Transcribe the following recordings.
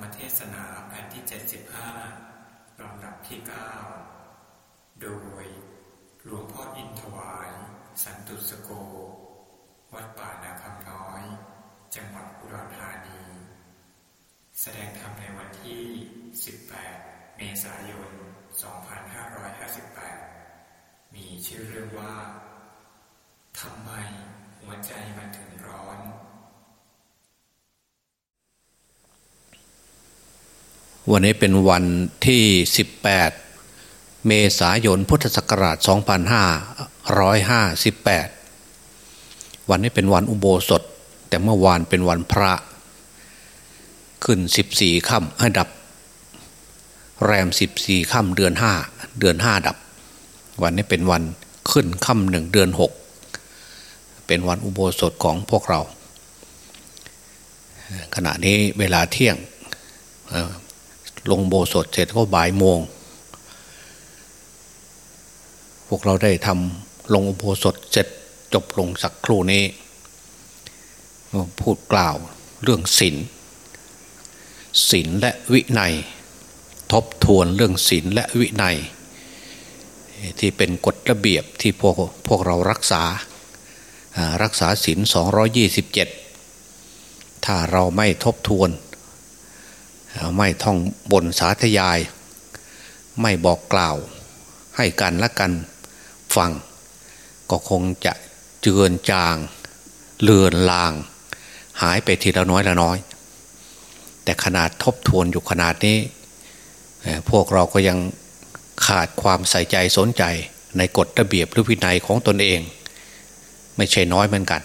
รมเทศนาแผ่นที่ 75 ลำดับที่ 9 โดยหลวงพ่ออินทวาย สันตุสโก วัดป่านาคำน้อย จังหวัดอุดรธานี แสดงธรรมในวันที่ 18 เมษายน 2558 มีชื่อเรื่องว่าทำไมหัวใจมันถึงร้อน วันนี้เป็นวันที่ 18 เมษายนพุทธศักราช 2558 วันนี้เป็นวันอุโบสถ แต่เมื่อวานเป็นวันพระ ขึ้น 14ค่ำให้ดับ แรม 14ค่ำเดือน 5 เดือน 5 ดับ วันนี้เป็นวันขึ้นค่ำหนึ่งเดือน 6 เป็นวันอุโบสถของพวกเรา ขณะนี้เวลาเที่ยง ลงโบสถเสร็จก็บ่ายโมง พวกเราได้ทำลงโบสถเสร็จจบลงสักครู่นี้ พูดกล่าวเรื่องศีลศีลและวินัย ทบทวนเรื่องศีลและวินัย ที่เป็นกฎระเบียบที่พวกพวกเรารักษารักษาศีล227 ถ้าเราไม่ทบทวน ไม่ท่องบนสาธยาย ไม่บอกกล่าว ให้กันและกันฟัง ก็คงจะเจือนจาง เลือนลาง หายไปทีละน้อยละน้อย แต่ขนาดทบทวนอยู่ขนาดนี้ พวกเราก็ยังขาดความใส่ใจสนใจในกฎระเบียบหรือวินัยของตนเอง ไม่ใช่น้อยเหมือนกัน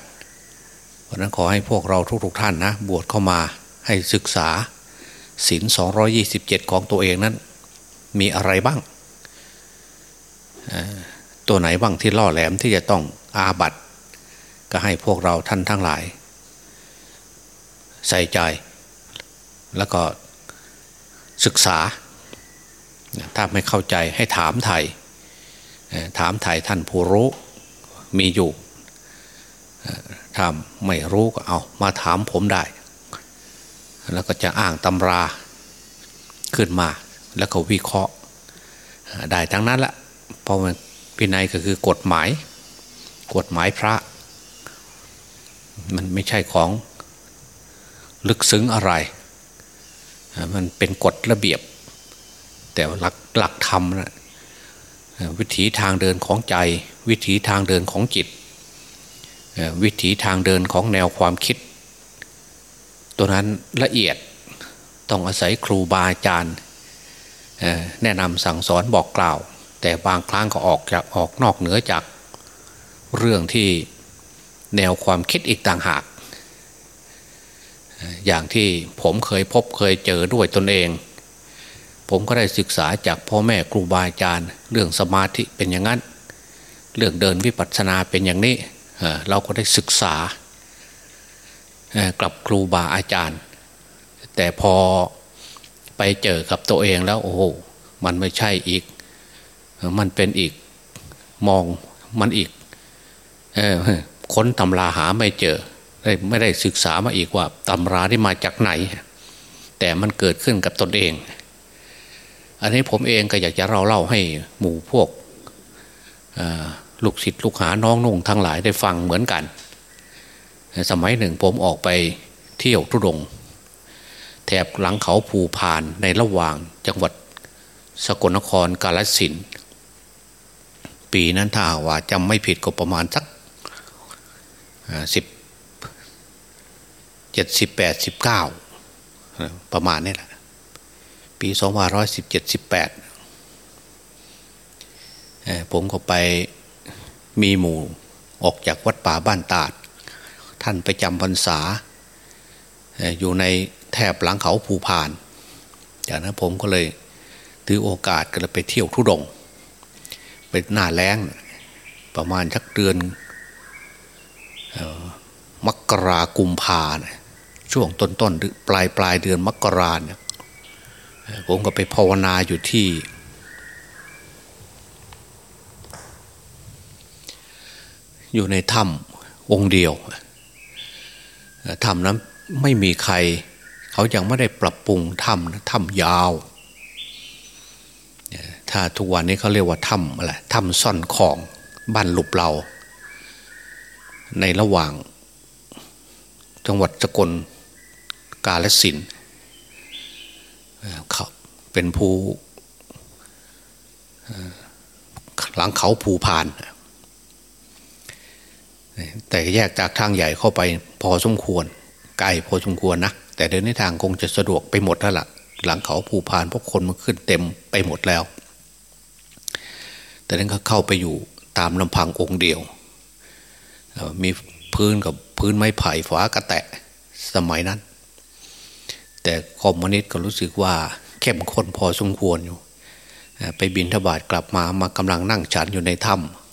เพราะนั้นขอให้พวกเราทุกๆทท่านนะ บวชเข้ามาให้ศึกษา ศีลสองยี่สิบเจ็ดของตัวเองนั้น มีอะไรบ้าง ตัวไหนบ้างที่ล่อแหลมที่จะต้องอาบัตก็ให้พวกเราท่านทั้งหลาย ใส่ใจ แล้วก็ศึกษา ถ้าไม่เข้าใจให้ถามไทยถามไทยท่านผู้รู้มีอยู่ถ้าไม่รู้ก็เอามาถามผมได้ แล้วก็จะอ้างตำราขึ้นมา แล้วก็วิเคราะห์ได้ทั้งนั้นละเพราะมันพินัยก็คือกฎหมาย กฎหมายพระ มันไม่ใช่ของลึกซึ้งอะไร มันเป็นกฎระเบียบ แต่หลักหลักธรรมนะวิถีทางเดินของใจ วิถีทางเดินของจิต วิถีทางเดินของแนวความคิด ตัวนั้นละเอียดต้องอาศัยครูบาอาจารย์แนะนำสั่งสอนบอกกล่าว แต่บางครั้งก็ออกจากออกนอกเหนือจากเรื่องที่แนวความคิดอีกต่างหาก อย่างที่ผมเคยพบเคยเจอด้วยตนเอง ผมก็ได้ศึกษาจากพ่อแม่ครูบาอาจารย์ เรื่องสมาธิเป็นอย่างนั้น เรื่องเดินวิปัสสนาเป็นอย่างนี้เราก็ได้ศึกษา กับครูบาอาจารย์ แต่พอไปเจอกับตัวเองแล้วโอ้โหมันไม่ใช่อีก มันเป็นอีกมองมันอีกค้นตำราหาไม่เจอ ไม่ได้ศึกษามาอีกว่าตำราที่มาจากไหน แต่มันเกิดขึ้นกับตนเอง อันนี้ผมเองก็อยากจะเล่าเล่าให้หมู่พวกลูกศิษย์ลูกหาน้องนุ่งทั้งหลายได้ฟังเหมือนกัน สมัยหนึ่งผมออกไปเที่ยวทุดง แถบหลังเขาภูพานในระหว่างจังหวัดสกลนครกาลสินปีนั้นถ้าว่าจำไม่ผิดก็ประมาณสักสิบเจ็ดสิบแปดสิบเก้าประมาณนี้แหละปีสองพันร้อยสิบเจ็ดสิบแปดผมก็ไปมีหมู่ออกจากวัดป่าบ้านตาด ท่านไปจำพรรษา อยู่ในแถบหลังเขาภูพานจากนั้นผมก็เลยถือโอกาสก็เลยไปเที่ยวทุดงเป็นหน้าแล้งประมาณชักเดือนมกรากุมภาช่วงต้นต้นปลายปลายเดือนมกราเนี่ยผมก็ไปภาวนาอยู่ที่อยู่ในถ้ำองค์เดียว ทำนั้นไม่มีใคร เขายังไม่ได้ปรับปรุงถ้ำนะถ้ำยาว ถ้าทุกวันนี้เขาเรียกว่าถ้ำอะไรถ้ำซ่อนของบ้านหลุบเรา ในระหว่าง จังหวัดสกลกาลสินเขาเป็นภูหลังเขาภูพาน แต่แยกจากทางใหญ่เข้าไปพอสมควรไกลพอสมควรนะแต่เดินในทางคงจะสะดวกไปหมดแล้วละ่ะ หลังเขาภูพานเพราะคนมันขึ้นเต็มไปหมดแล้ว แต่นั้นก็เข้าไปอยู่ตามลำพังองค์เดียว มีพื้นกับพื้นไม้ไผ่ฝากระแตะสมัยนั้น แต่คอมมิวนิสต์ก็รู้สึกว่าเข้มข้นพอสมควรอยู่ ไปบิณฑบาตกลับมามากำลังนั่งฉันอยู่ในถ้ำ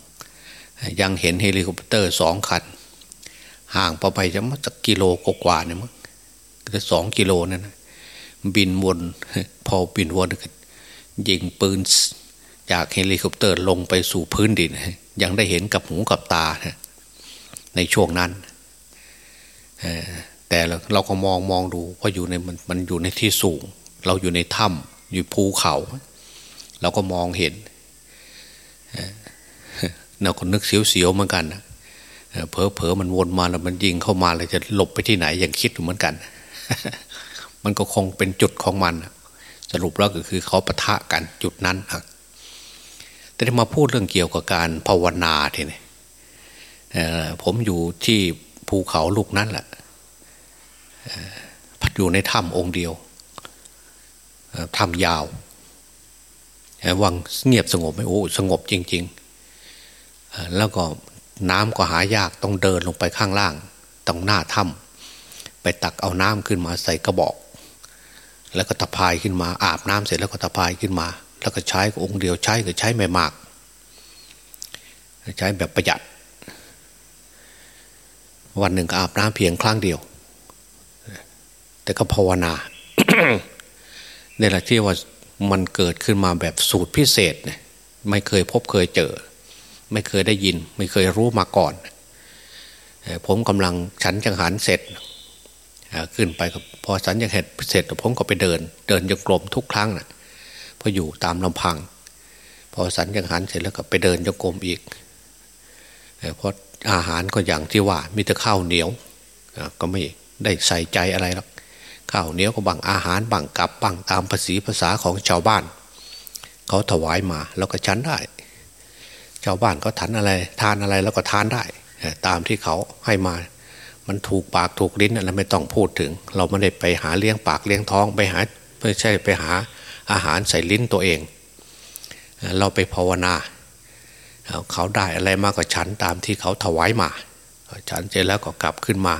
ยังเห็นเฮลิคอปเตอร์สองคัน ห่างไปจะมาจากกิโลกว่าเนี่ยมั้งสองกิโลนั่นนะบินวนพอบินวนยิงปืนจากเฮลิคอปเตอร์ลงไปสู่พื้นดิน ยังได้เห็นกับหูกับตาในช่วงนั้นแต่เราก็มองมองดูเพราะอยู่ในมันมันอยู่ในที่สูง เราอยู่ในถ้ำอยู่ภูเขา เราก็มองเห็น เราก็นึกเสียวๆเหมือนกันนะเพอเพอมันวนมาแล้วมันยิงเข้ามาเลยจะหลบไปที่ไหนยังคิดอยู่เหมือนกัน มันก็คงเป็นจุดของมัน สรุปแล้วก็คือเขาปะทะกันจุดนั้นครับแต่ที่มาพูดเรื่องเกี่ยวกับการภาวนาทีนี้ผมอยู่ที่ภูเขาลูกนั้นแหละพัดอยู่ในถ้ำองค์เดียวถ้ำยาววังเงียบสงบไหมโอ้สงบจริง ๆ แล้วก็น้ำก็หายากต้องเดินลงไปข้างล่างต้องหน้าถ้ำไปตักเอาน้ำขึ้นมาใส่กระบอก แล้วก็ตะพายขึ้นมาอาบน้ำเสร็จแล้วก็ตะพายขึ้นมา แล้วก็ใช้องค์เดียวใช้ก็ใช้ไม่มาก ใช้แบบประหยัด วันหนึ่งก็อาบน้ำเพียงครั้งเดียว แต่ก็ภาวนาในแหละที่ว่ามันเกิดขึ้นมาแบบสูตรพิเศษเนี่ยไม่เคยพบเคยเจอ ไม่เคยได้ยิน ไม่เคยรู้มาก่อน ผมกำลังฉันจังหันเสร็จขึ้นไปพอฉันยังเห็ดเสร็จผมก็ไปเดิน เดินยงกลมทุกครั้งนะพออยู่ตามลำพัง พอสันยังหันเสร็จแล้วก็ไปเดินยงกลมอีกเพราะอาหารก็อย่างที่ว่ามีแต่ข้าวเหนียวก็ไม่ได้ใส่ใจอะไรหรอกข้าวเหนียวก็บังอาหารบังกับบังตามภาษีภาษาของชาวบ้าน เขาถวายมาแล้วก็ฉันได้ ชาวบ้านเขาทันอะไร ทานอะไรแล้วก็ทานได้ ตามที่เขาให้มา มันถูกปากถูกลิ้นอะไรไม่ต้องพูดถึง เราไม่ได้ไปหาเลี้ยงปากเลี้ยงท้องไปหาไม่ใช่ไปหาอาหารใส่ลิ้นตัวเอง เราไปภาวนาเขาได้อะไรมากกว่าฉันตามที่เขาถวายมา ฉันเสร็จแล้วก็กลับขึ้นมา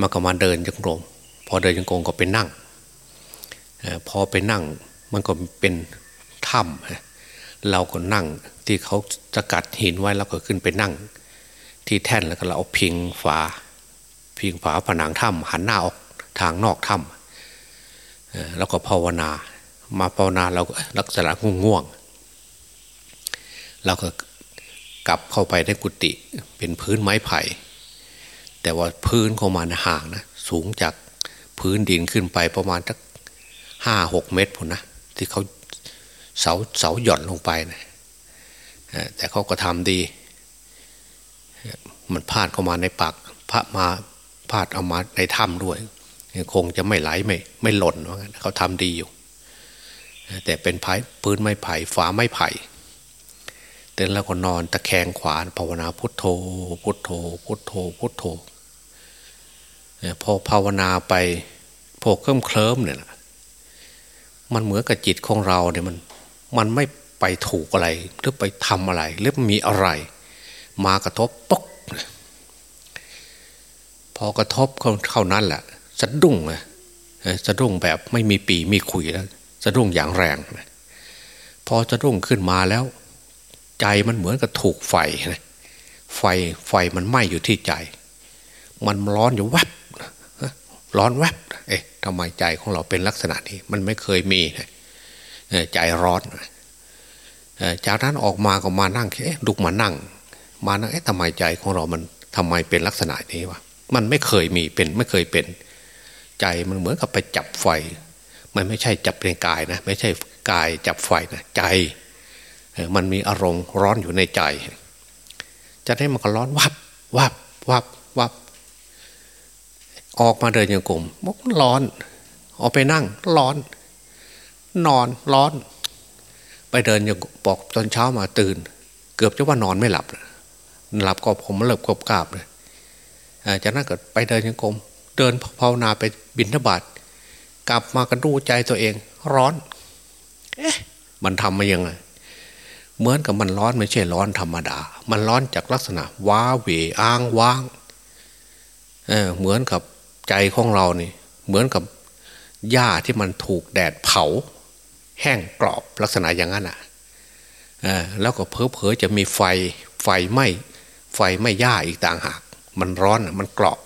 มาก็มาเดินจงกรมพอเดินจงกรมก็ไปนั่งพอไปนั่งมันก็เป็นถ้ำเราก็นั่ง ที่เขาจะกัดหินไว้แล้วก็ขึ้นไปนั่ง ที่แท่นแล้วก็เราเอาพิงฝา พิงฝาผนังถ้ำหันหน้าออกทางนอกถ้ำแล้วก็ภาวนา มาภาวนาเราลักษณะง่วงเราก็กลับเข้าไปในกุฏิเป็นพื้นไม้ไผ่ แต่ว่าพื้นของมันห่างนะสูงจากพื้นดินขึ้นไปประมาณสักห้าหกเมตรผมนะที่เขาเสาเสาหย่อนลงไปนะ แต่เขาก็ทำดี มันพาดเข้ามาในปากพระมาพาดเอามาในถ้ำด้วย คงจะไม่ไหลไม่ไม่หล่นว่างั้นเขาทำดีอยู่ แต่เป็นไผ่พื้นไม้ไผ่ฝาไม้ไผ่เต้นแล้วก็นอนตะแคงขวาภาวนาพุทโธ พุทโธ พุทโธ พุทโธพอภาวนาไปพอเคลิ้มเคลิ้มเนี่ยมันเหมือนกับจิตของเราเนี่ยมัน มันไม่ ไปถูกอะไร หรือไปทำอะไร หรือมีอะไร มากระทบปกพอกระทบเข้านั้นแหละสะดุ้งเลยสะดุ้งแบบไม่มีปีมีขุยแล้วสะดุ้งอย่างแรง พอสะดุ้งขึ้นมาแล้ว ใจมันเหมือนกับถูกไฟไฟไฟมันไหม้อยู่ที่ใจ มันร้อนอยู่แวบร้อนแวบเอ๊ะทำไมใจของเราเป็นลักษณะนี้ มันไม่เคยมีใจร้อน จากนั้นออกมาก็มานั่งเอ๊ะลุกมานั่ง มานั่งเอ๊ะทำไมใจของเรามันทำไมเป็นลักษณะนี้วะมันไม่เคยมีเป็นไม่เคยเป็น ใจมันเหมือนกับไปจับไฟ มันไม่ใช่จับในกายนะ ไม่ใช่กายจับไฟนะใจมันมีอารมณ์ร้อนอยู่ในใจ จะให้มันก็ร้อนวับวับวับวับออกมาเดินยังกลมมกร้อน ออกไปนั่งร้อน นอนร้อน ไปเดินยังบอกตอนเช้ามาตื่น เกือบจะว่านอนไม่หลับหลับก็ผมเลิบกบกาบเลยจากนั้นก็ไปเดินยังกลมเดินภาวนาไปบินทบาทกลับมากันดูใจตัวเอง ร้อน เอ๊ะ มันทำมายังไงเหมือนกับมันร้อนไม่ใช่ร้อนธรรมดา มันร้อนจากลักษณะ ว้าเหวอ้างว้างเออเหมือนกับใจของเรานี่ เหมือนกับหญ้าที่มันถูกแดดเผา แห้งกรอบลักษณะอย่างนั้นอะแล้วก็เพอเพอจะมีไฟไฟไหม้ไฟไหม้หญ้าอีกต่างหาก มันร้อนมันกรอบ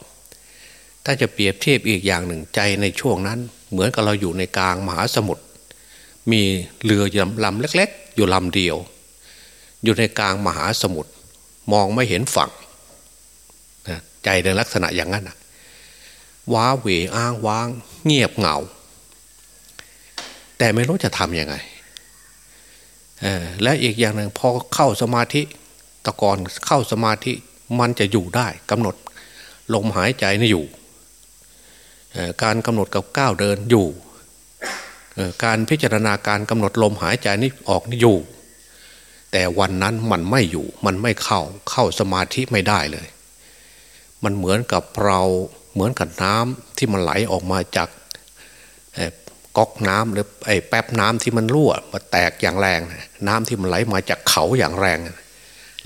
ถ้าจะเปรียบเทียบอีกอย่างหนึ่งใจในช่วงนั้น เหมือนกับเราอยู่ในกลางมหาสมุทรมีเรือลำเล็ก ๆ อยู่ลำเดียว อยู่ในกลางมหาสมุทรมองไม่เห็นฝั่งใจในลักษณะอย่างนั้นว้าเหวอ้างว้าง เงียบเหงา แต่ไม่รู้จะทำยังไงและอีกอย่างหนึ่งพอเข้าสมาธิตะกอนเข้าสมาธิมันจะอยู่ได้กำหนดลมหายใจนี่อยู่ การกำหนดกับก้าวเดินอยู่ การพิจารณาการกำหนดลมหายใจนี่ออกนี่อยู่ แต่วันนั้นมันไม่อยู่ มันไม่เข้าเข้าสมาธิไม่ได้เลย มันเหมือนกับเราเหมือนกับน้ำที่มันไหลออกมาจาก ก๊อกน้ำหรือไอ้แป๊บน้ำที่มันรั่วมาแตกอย่างแรง น้ำที่มันไหลมาจากเขาอย่างแรง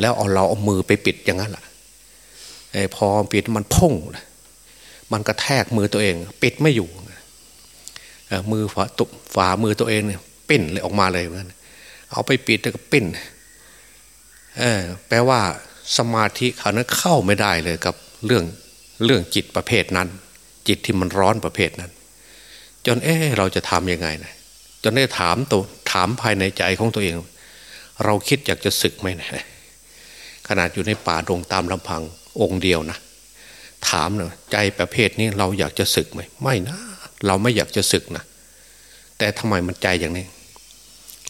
แล้วเอาเราเอามือไปปิดอย่างนั้นแหละพอปิดมันพุ่งมันกระแทกมือตัวเอง ปิดไม่อยู่มือฝาตุฝ่ามือตัวเองเนี่ยปิ้นเลยออกมาเลยเหมือนเอาไปปิดแล้วก็ปิ้นเออแปลว่าสมาธิเขานั้นเข้าไม่ได้เลยกับเรื่องเรื่องจิตประเภทนั้น จิตที่มันร้อนประเภทนั้น จนเออเราจะทำยังไงนะจนได้ถามตัวถามภายในใจของตัวเอง เราคิดอยากจะศึกไหมนะขนาดอยู่ในป่าดงตามลำพังองค์เดียวนะถามเนะใจประเภทนี้เราอยากจะศึกไหมไม่นะ เราไม่อยากจะศึกนะแต่ทำไมมันใจอย่างนี้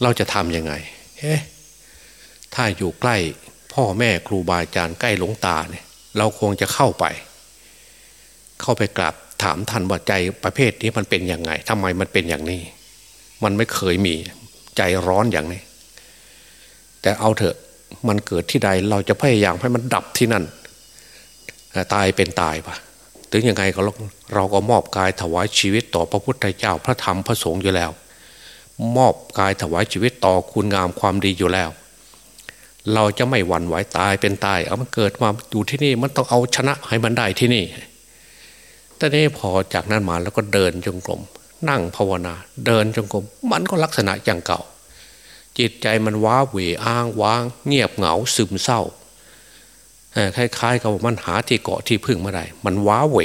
เราจะทำยังไงเฮ้ถ้าอยู่ใกล้พ่อแม่ครูบาอาจารย์ใกล้หลวงตาเนี่ย เราคงจะเข้าไป เข้าไปกราบ ถามท่านว่าใจประเภทนี้มันเป็นยังไงทำไมมันเป็นอย่างนี้ มันไม่เคยมีใจร้อนอย่างนี้ แต่เอาเถอะมันเกิดที่ใดเราจะพยายามให้มันดับที่นั่น ตายเป็นตายปะถึงยังไงก็เราก็มอบกายถวายชีวิตต่อพระพุทธเจ้าพระธรรมพระสงฆ์อยู่แล้ว มอบกายถวายชีวิตต่อคุณงามความดีอยู่แล้ว เราจะไม่หวั่นไหวตายเป็นตาย เอามันเกิดมาอยู่ที่นี่มันต้องเอาชนะให้มันได้ที่นี่ แต่นี้พอจากนั้นมาแล้วก็เดินจงกรมนั่งภาวนา เดินจงกรมมันก็ลักษณะอย่างเก่า จิตใจมันว้าเหวอ้างว้าง เงียบเหงาซึมเศร้าคล้ายๆกับมันหาที่เกาะที่พึ่งไม่ได้ มันว้าเหว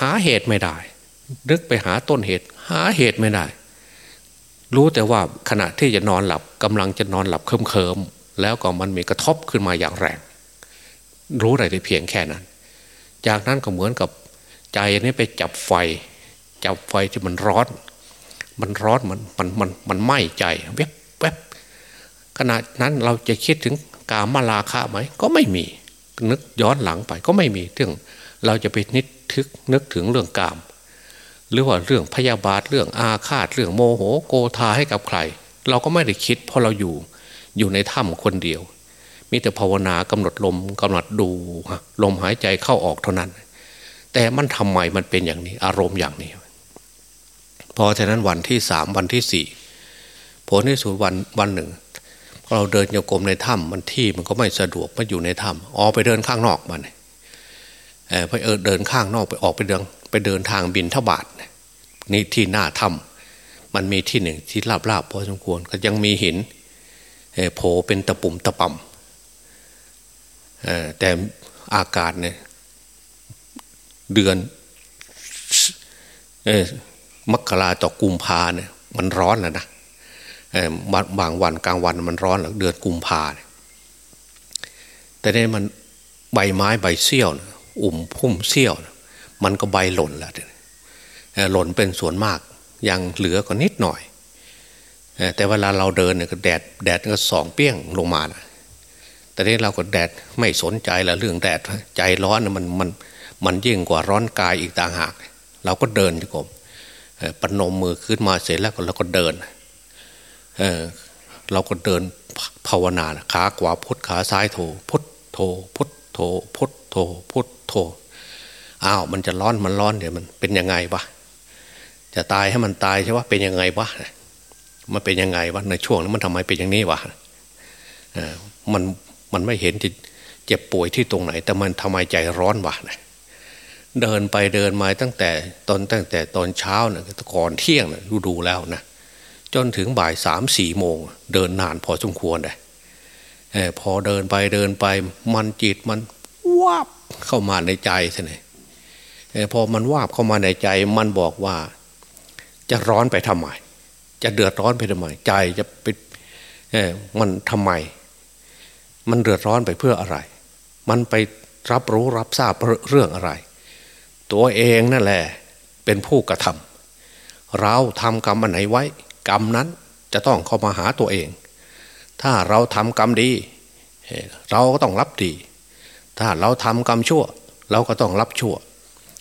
หาเหตุไม่ได้นึกไปหาต้นเหตุ หาเหตุไม่ได้ รู้แต่ว่าขณะที่จะนอนหลับกำลังจะนอนหลับเคิมๆแล้วก็มันมีกระทบขึ้นมาอย่างแรง รู้อะไรได้เพียงแค่นั้น จากนั้นก็เหมือนกับใจนี้ไปจับไฟ จับไฟที่มันร้อน มันร้อนมันมันมันมันไหม้ใจแวบแวบขณะนั้นเราจะคิดถึงกามาลาคะไหมก็ไม่มีนึกย้อนหลังไปก็ไม่มีเรื่องเราจะไปนิดทึกนึกถึงเรื่องกาม หรือว่าเรื่องพยาบาทเรื่องอาฆาตเรื่องโมโหโกธาให้กับใคร เราก็ไม่ได้คิดเพราะเราอยู่อยู่ในถ้ำคนเดียว มีแต่ภาวนากำหนดลมกำหนดดูลมหายใจเข้าออกเท่านั้น แต่มันทำไมมันเป็นอย่างนี้ อารมณ์อย่างนี้ พอฉะนั้นวันที่สามวันที่สี่ผลที่สุดวันวันหนึ่งเราเดินโยกรมในถ้ำมันที่มันก็ไม่สะดวกมันอยู่ในถ้ำออกไปเดินข้างนอกมันเออไปเออเดินข้างนอกไปออกไปเดินไปเดินทางบินทบาทนี่ที่หน้าถ้ำมันมีที่หนึ่งที่ราบราบพอสมควรก็ยังมีหินโผล่เป็นตะปุ่มตะป่ำ แต่อากาศเนี่ยเดือนมกราต่อกุมภาเนี่ยมันร้อนแล้วนะบางวันกลางวันมันร้อนหรือเดือนกุมภาแต่เนี่ยมันใบไม้ใบเสี้ยวอุ่มพุ่มเสี้ยว มันก็ใบหล่นแล้วหล่นเป็นส่วนมาก ยังเหลือก็นิดหน่อย แต่เวลาเราเดินเนี่ยก็แดดแดดก็สองเปี้ยงลงมานะ แต่นี้เราก็แดดไม่สนใจละเรื่องแดดใจร้อนมันมันมันยิ่งกว่าร้อนกายอีกต่างหาก เราก็เดินจงกรมปนมมือขึ้นมาเสร็จแล้วเราก็เดินเเราก็เดินภาวนาขาขวาพุทขาซ้ายโถพุทโถพุทโถพุทโถพุทโถอ้าวมันจะร้อนมันร้อนเดี๋ยวมันเป็นยังไงวะจะตายให้มันตายใช่ว่าเป็นยังไงวะมันเป็นยังไงวะในช่วงนั้นมันทำไมเป็นอย่างนี้วะมัน มันไม่เห็นจะเจ็บป่วยที่ตรงไหน แต่มันทำไมใจร้อนวะเดินไปเดินมาตั้งแต่ตอนตั้งแต่ตอนเช้านะก่อนเที่ยงนะดูดูแล้วนะจนถึงบ่ายสามสี่โมง เดินนานพอสมควรเลยพอเดินไปเดินไป มันจิตมันวาบเข้ามาในใจใช่ไหมพอมันวาบเข้ามาในใจ มันบอกว่า จะร้อนไปทำไม จะเดือดร้อนไปทำไม ใจจะไปมันทำไม มันเดือดร้อนไปเพื่ออะไร มันไปรับรู้รับทราบเรื่องอะไร ตัวเองนั่นแหละเป็นผู้กระทำเราทำกรรมอันไหนไว้ กรรมนั้นจะต้องเข้ามาหาตัวเอง ถ้าเราทำกรรมดี เราก็ต้องรับดี ถ้าเราทำกรรมชั่ว เราก็ต้องรับชั่ว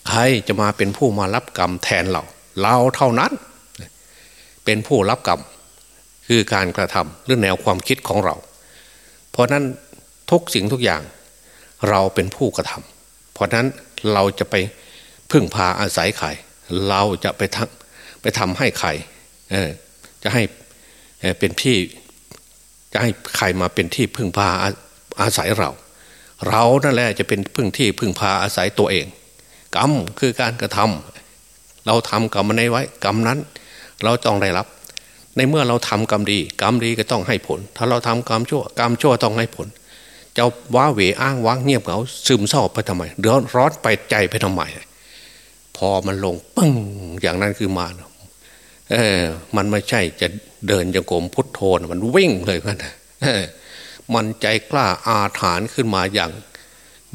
ใครจะมาเป็นผู้มารับกรรมแทนเรา เราเท่านั้น เป็นผู้รับกรรมคือการกระทำหรือแนวความคิดของเรา เพราะนั้นทุกสิ่งทุกอย่างเราเป็นผู้กระทำเพราะนั้นเราจะไปพึ่งพาอาศัยใครเราจะไปทำไปทำให้ใครจะให้เป็นที่จะให้ใครมาเป็นที่พึ่งพาอาศัยเรา เรานั่นแหละจะเป็นพึ่งที่พึ่งพาอาศัยตัวเอง กรรมคือการกระทำเราทำกรรมในไว้ กรรมนั้น เราต้องได้รับ ในเมื่อเราทำกรรมดี กรรมดีก็ต้องให้ผล ถ้าเราทำกรรมชั่วกรรมชั่วต้องให้ผลจะว้าเหวอ้างว้างเงียบเหงาซึมเศร้าไปทำไมเดือดร้อนไปใจไปทำไมพอมันลงปึ้งอย่างนั้นคือมาเออ มันไม่ใช่จะเดินจะโกมพุทโธมันวิ่งเลยมันมันใจกล้าอาถานขึ้นมาอย่าง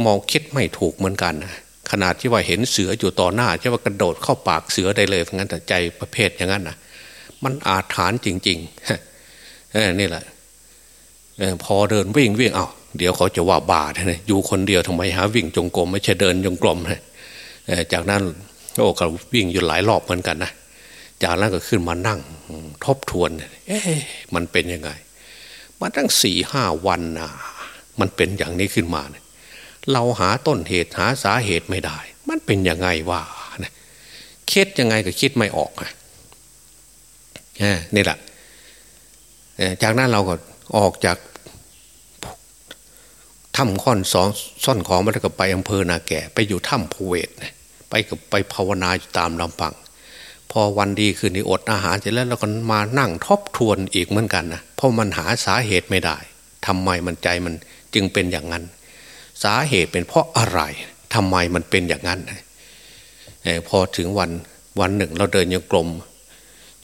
มองคิดไม่ถูกเหมือนกันนะขนาดที่ว่าเห็นเสืออยู่ต่อหน้าใช่ว่ากระโดดเข้าปากเสือได้เลยเพราะงั้นแต่ใจประเภทอย่างนั้นนะ มันอาถานจริงๆนี่แหละพอเดินวิ่งวิ่งเอาเดี๋ยวเขาจะว่าบาดนะอยู่คนเดียวทำไมหาวิ่งจงกรมไม่ใช่เดินจงกรมนะจากนั้นโอ้เขาวิ่งอยู่หลายรอบเหมือนกันนะจากนั้นก็ขึ้นมานั่งทบทวน เอ๊ะมันเป็นยังไงมาตั้งสี่ห้าวันนะมันเป็นอย่างนี้ขึ้นมาเนี่ยเราหาต้นเหตุหาสาเหตุไม่ได้ มันเป็นยังไงวะคิดยังไงก็คิดไม่ออกอะ นี่แหละจากนั้นเราก็ออกจากถ้ำค่อนสองซ่อนของมันก็ไปอำเภอนาแก่ ไปอยู่ถ้ำภูเวศไปกับไปภาวนาอยู่ตามลำพังพอวันดีคืนนี้อดอาหารเสร็จแล้วเราก็มานั่งทบทวนอีกเหมือนกันนะเพราะมันหาสาเหตุไม่ได้ทำไมมันใจมันจึงเป็นอย่างนั้น สาเหตุเป็นเพราะอะไรทำไมมันเป็นอย่างนั้นพอถึงวันวันหนึ่งเราเดินยังกลม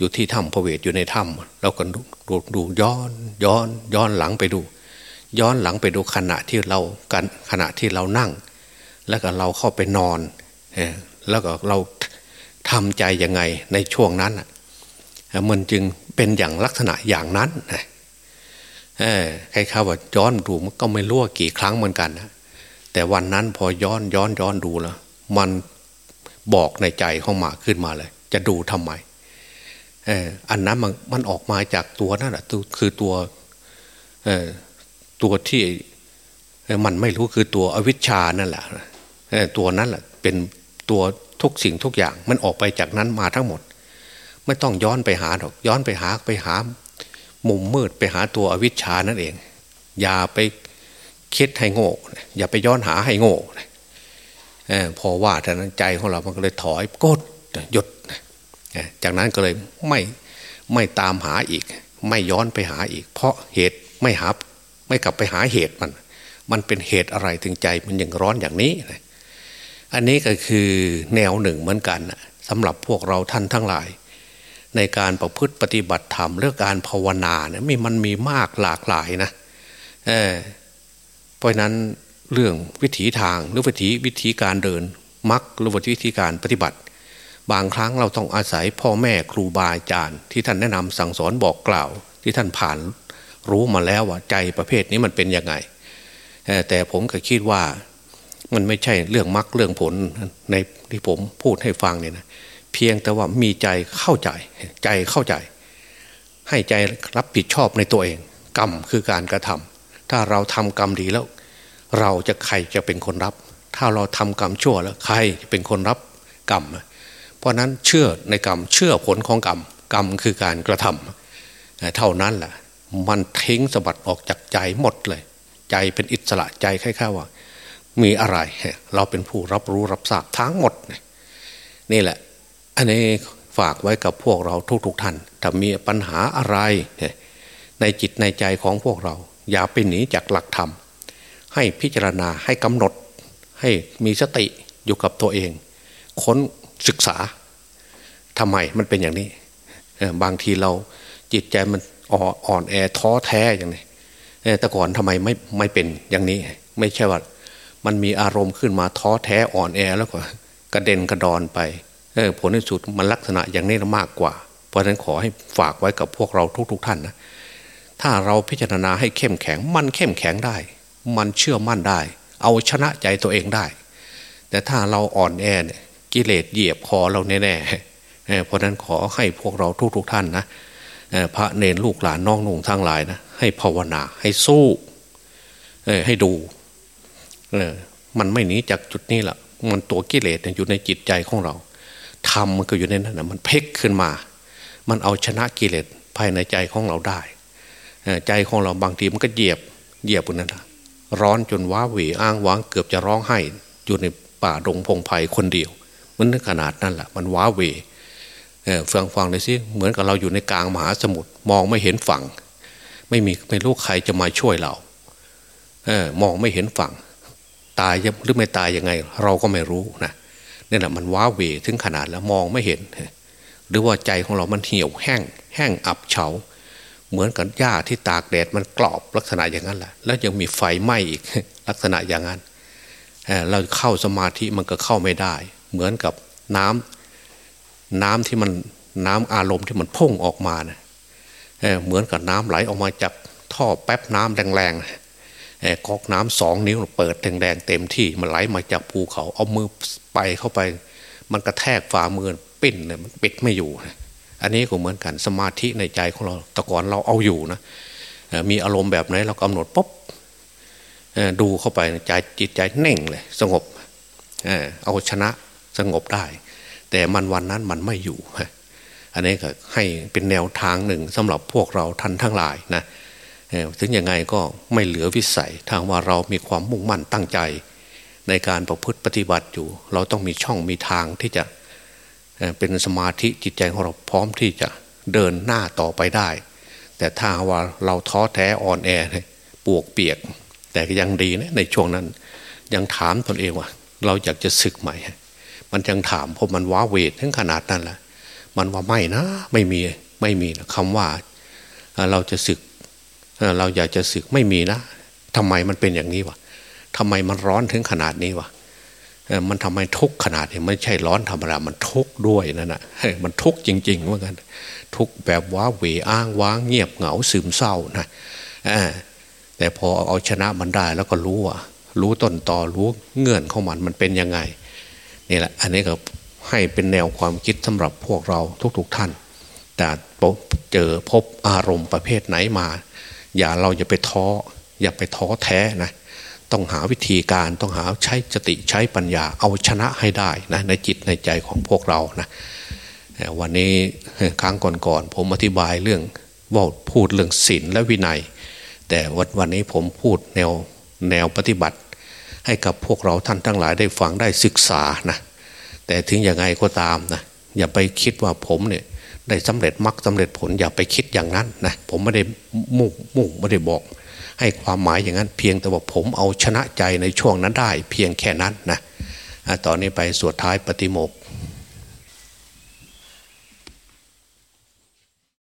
อยู่ที่ถ้ำพระเวทอยู่ในถ้ำเราก็ดูดูย้อนย้อนย้อนหลังไปดู ย้อนหลังไปดูขณะที่เรากันขณะที่เรานั่ง แล้วก็เราเข้าไปนอนแล้วก็เราทำใจยังไงในช่วงนั้นมันจึงเป็นอย่างลักษณะอย่างนั้นใครข้าว่าย้อนดูมันก็ไม่รู้กี่ครั้งเหมือนกันนะแต่วันนั้นพอย้อนย้อนย้อนดูแล้ว มันบอกในใจเข้ามาขึ้นมาเลย จะดูทำไม อันนั้นมันมันออกมาจากตัวนั่นแหละคือตัวตัวที่มันไม่รู้คือตัวอวิชชานั่นแหละตัวนั้นแหละเป็นตัวทุกสิ่งทุกอย่างมันออกไปจากนั้นมาทั้งหมด ไม่ต้องย้อนไปหาหรอกย้อนไปหาไปหา มุมมืดไปหาตัวอวิชชานั่นเอง อย่าไปคิดให้โง่ อย่าไปย้อนหาให้โง่พอว่าท่านั้นใจของเรามันก็เลยถอยกดหยุด จากนั้นก็เลยไม่ไม่ตามหาอีก ไม่ย้อนไปหาอีก เพราะเหตุไม่หาไม่กลับไปหาเหตุมัน มันเป็นเหตุอะไรถึงใจมันยังร้อนอย่างนี้ อันนี้ก็คือแนวหนึ่งเหมือนกันสำหรับพวกเราท่านทั้งหลาย ในการประพฤติปฏิบัติธรรมเรื่องการภาวนาเนี่ยมีมันมีมากหลากหลายนะเเพราะนั้นเรื่องวิถีทางหรือวิถีวิธีการเดินมักหรือวิธีการปฏิบัติ บางครั้งเราต้องอาศัยพ่อแม่ครูบาอาจารย์ ที่ท่านแนะนำสั่งสอนบอกกล่าว ที่ท่านผ่านรู้มาแล้วว่าใจประเภทนี้มันเป็นยังไง แต่ผมก็คิดว่ามันไม่ใช่เรื่องมรรคเรื่องผลในที่ผมพูดให้ฟังเนี่ยนะเพียงแต่ว่ามีใจเข้าใจใจเข้าใจ ให้ใจรับผิดชอบในตัวเอง กรรมคือการกระทำถ้าเราทำกรรมดีแล้ว เราจะใครจะเป็นคนรับ ถ้าเราทำกรรมชั่วแล้วใครจะเป็นคนรับกรรม เพราะนั้นเชื่อในกรรมเชื่อผลของกรรมกรรมคือการกระทำเท่านั้นแหละมันทิ้งสมบัดออกจากใจหมดเลย ใจเป็นอิสระใจค่ๆว่า มีอะไร เราเป็นผู้รับรู้รับทราบทั้งหมด นี่แหละ อันนี้ฝากไว้กับพวกเราทุกๆทท่านถ้ามีปัญหาอะไร ในจิตในใจของพวกเรา อย่าไปหนีจากหลักธรรม ให้พิจารณาให้กำหนด ให้มีสติอยู่กับตัวเอง ค้น ศึกษาทำไมมันเป็นอย่างนี้ บางทีเราจิตใจมันอ่อนแอท้อแท้อย่างนี้แต่ก่อนทำไมไม่ไม่เป็นอย่างนี้ ไม่ใช่ว่ามันมีอารมณ์ขึ้นมาท้อแท้อ่อนแอแล้วก็กระเด็นกระดอนไปเออผลที่สุดมันลักษณะอย่างนี้มากกว่า เพราะฉะนั้นขอให้ฝากไว้กับพวกเราทุก ๆท่านนะถ้าเราพิจารณาให้เข้มแข็ง มันเข้มแข็งได้ มันเชื่อมั่นได้ เอาชนะใจตัวเองได้ แต่ถ้าเราอ่อนแอเนี่ย กิเลสเหยียบคอเราแน่ๆเพราะนั้นขอให้พวกเราทุกๆท่านนะพระเนรลูกหลานน้องนุ่งทั้งหลายนะให้ภาวนาให้สู้ให้ดูมันไม่หนีจากจุดนี้ละมันตัวกิเลสอยู่ในจิตใจของเราธรรมมันก็อยู่ในนั้นนะมันเพ่งขึ้นมา มันเอาชนะกิเลสภายในใจของเราได้ ใจของเราบางทีมันก็เหยียบเหยียบอยู่นั้นนะร้อนจนว้าหวีอ้างว้างเกือบจะร้องไห้อยู่ในป่าดงพงไพ่คนเดียว มันขนาดนั้นแหละมันว้าเวฟังฟังเลยสิเหมือนกับเราอยู่ในกลางมหาสมุทรมองไม่เห็นฝั่ง ไม่มีไม่รู้ใครจะมาช่วยเราเออมองไม่เห็นฝั่ง ตายหรือไม่ตายยังไง เราก็ไม่รู้นะนี่แหละมันว้าเวถึงขนาดแล้วมองไม่เห็น หรือว่าใจของเรามันเหี่ยวแห้ง แห้งอับเฉา เหมือนกับหญ้าที่ตากแดดมันกรอบลักษณะอย่างนั้นแหละแล้วยังมีไฟไหม้อีกลักษณะอย่างนั้นเราเข้าสมาธิมันก็เข้าไม่ได้ เหมือนกับน้ำน้ำที่มันน้ำอารมณ์ที่มันพุ่งออกมาเนะเหมือนกับน้ำไหลออกมาจากท่อแป๊บน้ำแรงๆก๊อกน้ำสองนิ้วเปิดแดงๆเต็มที่มันไหลมาจากภูเขาเอามือไปเข้าไป มันกระแทกฝ่ามือปิ้นเลยมันปิดไม่อยู่ อันนี้ก็เหมือนกันสมาธิในใจของเราแต่ก่อนเราเอาอยู่นะมีอารมณ์แบบไหนเรากำหนดปุ๊บดูเข้าไปใจจิตใจเน่งเลย สงบเอาชนะ สงบได้ แต่มันวันนั้นมันไม่อยู่ อันนี้ก็ให้เป็นแนวทางหนึ่งสำหรับพวกเราท่านทั้งหลายนะถึงยังไงก็ไม่เหลือวิสัยทางว่าเรามีความมุ่งมั่นตั้งใจ ในการประพฤติปฏิบัติอยู่ เราต้องมีช่องมีทางที่จะเป็นสมาธิจิตใจของเราพร้อมที่จะเดินหน้าต่อไปได้ แต่ถ้าว่าเราท้อแท้อ่อนแอปวกเปียก แต่ก็ยังดีนะในช่วงนั้น ยังถามตนเองว่า เราอยากจะศึกใหม่ มันจังถามเพราะมันว้าเวทถึงขนาดนั้นแหละมันว่าไม่นะ ไม่มีไม่มีนะคำว่าเราจะศึกเราอยากจะศึกไม่มีนะทำไมมันเป็นอย่างนี้วะทำไมมันร้อนถึงขนาดนี้วะมันทำไมทุกขนาดนี้ไม่ใช่ร้อนธรรมดามันทุกด้วยนั่นนะมันทุกจริงๆว่ากันทุกแบบว้าเหวอ้างว้างเงียบเหงาซึมเศร้านะแต่พอเอาชนะมันได้แล้วก็รู้ว่ารู้ต้นตอรู้เงื่อนของมันมันเป็นยังไง นี่แหละอันนี้ก็ให้เป็นแนวความคิดสำหรับพวกเราทุกๆทท่าน แต่เจอพบอารมณ์ประเภทไหนมา อย่าเราอย่าไปท้ออย่าไปท้อแท้นะต้องหาวิธีการต้องหาใช้สติใช้ปัญญาเอาชนะให้ได้นะในจิตในใจของพวกเรานะวันนี้ครั้งก่อนๆผมอธิบายเรื่องว่าพูดเรื่องศีลและวินัย แต่วันวันนี้ผมพูดแนวแนวปฏิบัติ ให้กับพวกเราท่านทั้งหลายได้ฟังได้ศึกษานะแต่ถึงยังไงก็ตามนะอย่าไปคิดว่าผมเนี่ยได้สำเร็จมรรคสาเร็จผลอย่าไปคิดอย่างนั้นนะผมไม่ได้มุ่งมุ่งไม่ได้บอก ให้ความหมายอย่างนั้น เพียงแต่ว่าผมเอาชนะใจในช่วงนั้นได้ เพียงแค่นั้นนะต่อนนี้ไปสวดท้ายปฏิโมก